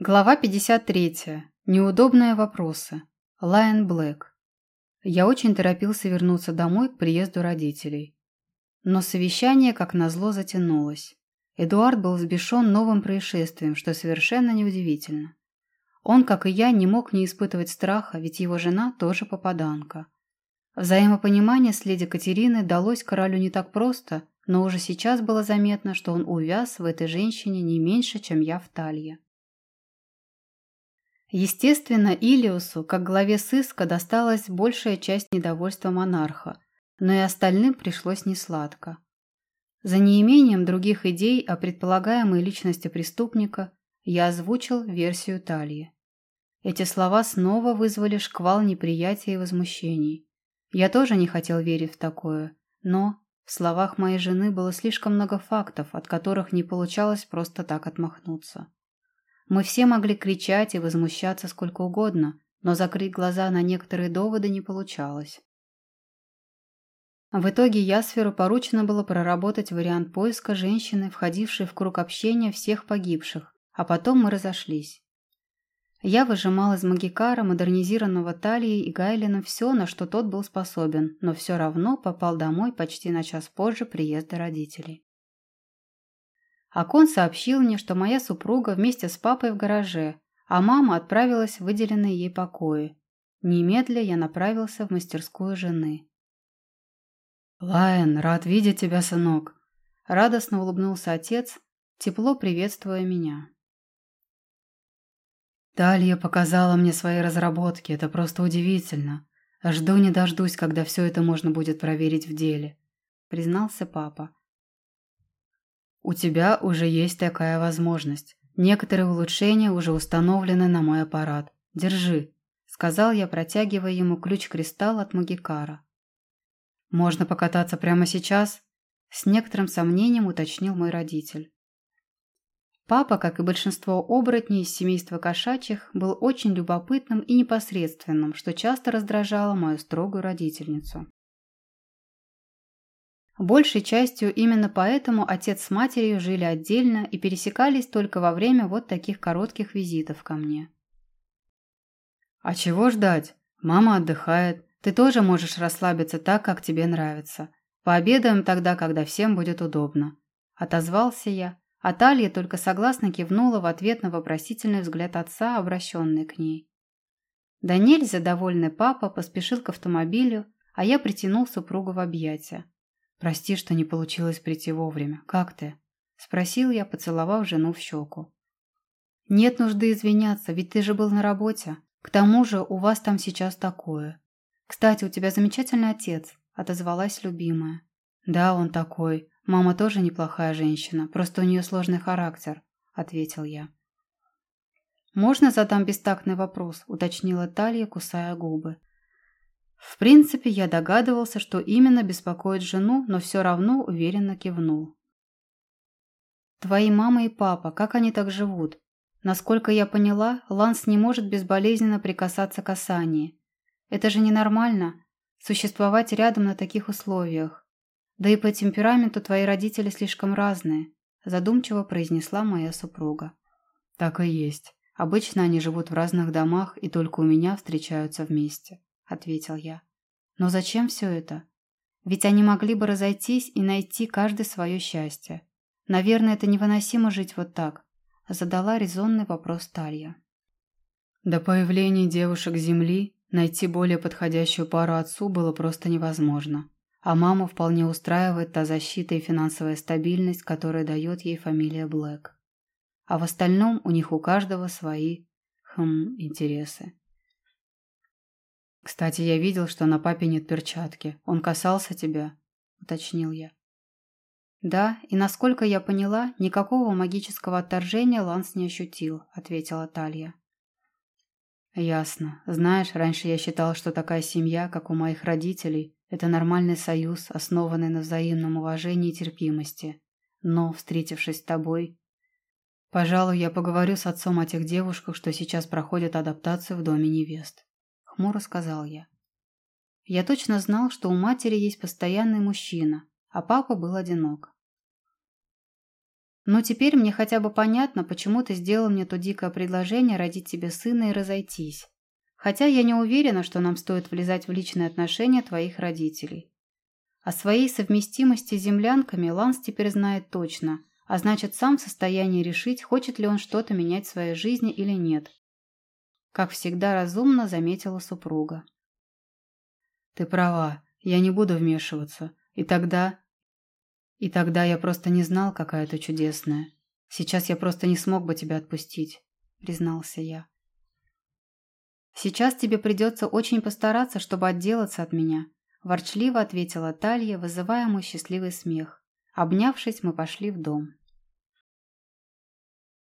Глава 53. Неудобные вопросы. Лайон Блэк. Я очень торопился вернуться домой к приезду родителей. Но совещание, как назло, затянулось. Эдуард был взбешен новым происшествием, что совершенно неудивительно. Он, как и я, не мог не испытывать страха, ведь его жена тоже попаданка. Взаимопонимание с леди Катериной далось королю не так просто, но уже сейчас было заметно, что он увяз в этой женщине не меньше, чем я в Талье. Естественно, Илиусу, как главе сыска, досталась большая часть недовольства монарха, но и остальным пришлось несладко. За неимением других идей о предполагаемой личности преступника я озвучил версию Тальи. Эти слова снова вызвали шквал неприятия и возмущений. Я тоже не хотел верить в такое, но в словах моей жены было слишком много фактов, от которых не получалось просто так отмахнуться. Мы все могли кричать и возмущаться сколько угодно, но закрыть глаза на некоторые доводы не получалось. В итоге Ясферу поручено было проработать вариант поиска женщины, входившей в круг общения всех погибших, а потом мы разошлись. Я выжимал из Магикара, модернизированного Талией и Гайлином все, на что тот был способен, но все равно попал домой почти на час позже приезда родителей. Акон сообщил мне, что моя супруга вместе с папой в гараже, а мама отправилась в выделенные ей покои. Немедля я направился в мастерскую жены. «Лайон, рад видеть тебя, сынок!» Радостно улыбнулся отец, тепло приветствуя меня. Далья показала мне свои разработки, это просто удивительно. Жду не дождусь, когда все это можно будет проверить в деле», — признался папа. У тебя уже есть такая возможность. Некоторые улучшения уже установлены на мой аппарат. Держи», — сказал я, протягивая ему ключ-кристалл от Магикара. «Можно покататься прямо сейчас?» — с некоторым сомнением уточнил мой родитель. Папа, как и большинство оборотней из семейства кошачьих, был очень любопытным и непосредственным, что часто раздражало мою строгую родительницу. Большей частью именно поэтому отец с матерью жили отдельно и пересекались только во время вот таких коротких визитов ко мне. «А чего ждать? Мама отдыхает. Ты тоже можешь расслабиться так, как тебе нравится. Пообедаем тогда, когда всем будет удобно». Отозвался я, а Талья только согласно кивнула в ответ на вопросительный взгляд отца, обращенный к ней. Да нельзя довольный папа поспешил к автомобилю, а я притянул супругу в объятия. «Прости, что не получилось прийти вовремя. Как ты?» – спросил я, поцеловав жену в щеку. «Нет нужды извиняться, ведь ты же был на работе. К тому же у вас там сейчас такое. Кстати, у тебя замечательный отец», – отозвалась любимая. «Да, он такой. Мама тоже неплохая женщина, просто у нее сложный характер», – ответил я. «Можно задам бестактный вопрос?» – уточнила Талья, кусая губы. В принципе, я догадывался, что именно беспокоит жену, но все равно уверенно кивнул. «Твои мама и папа, как они так живут? Насколько я поняла, Ланс не может безболезненно прикасаться к Асании. Это же ненормально, существовать рядом на таких условиях. Да и по темпераменту твои родители слишком разные», задумчиво произнесла моя супруга. «Так и есть. Обычно они живут в разных домах и только у меня встречаются вместе». – ответил я. «Но зачем все это? Ведь они могли бы разойтись и найти каждый свое счастье. Наверное, это невыносимо жить вот так», – задала резонный вопрос Талья. До появления девушек Земли найти более подходящую пару отцу было просто невозможно. А маму вполне устраивает та защита и финансовая стабильность, которая дает ей фамилия Блэк. А в остальном у них у каждого свои, хм, интересы. «Кстати, я видел, что на папе нет перчатки. Он касался тебя?» – уточнил я. «Да, и насколько я поняла, никакого магического отторжения Ланс не ощутил», – ответила Талья. «Ясно. Знаешь, раньше я считал, что такая семья, как у моих родителей, это нормальный союз, основанный на взаимном уважении и терпимости. Но, встретившись с тобой, пожалуй, я поговорю с отцом о тех девушках, что сейчас проходят адаптацию в доме невест хмуро сказал я. Я точно знал, что у матери есть постоянный мужчина, а папа был одинок. Но теперь мне хотя бы понятно, почему ты сделал мне то дикое предложение родить тебе сына и разойтись. Хотя я не уверена, что нам стоит влезать в личные отношения твоих родителей. О своей совместимости с землянками Ланс теперь знает точно, а значит сам в состоянии решить, хочет ли он что-то менять в своей жизни или нет. Как всегда разумно заметила супруга. «Ты права, я не буду вмешиваться. И тогда и тогда я просто не знал, какая ты чудесная. Сейчас я просто не смог бы тебя отпустить», — признался я. «Сейчас тебе придется очень постараться, чтобы отделаться от меня», — ворчливо ответила Талья, вызывая мой счастливый смех. Обнявшись, мы пошли в дом.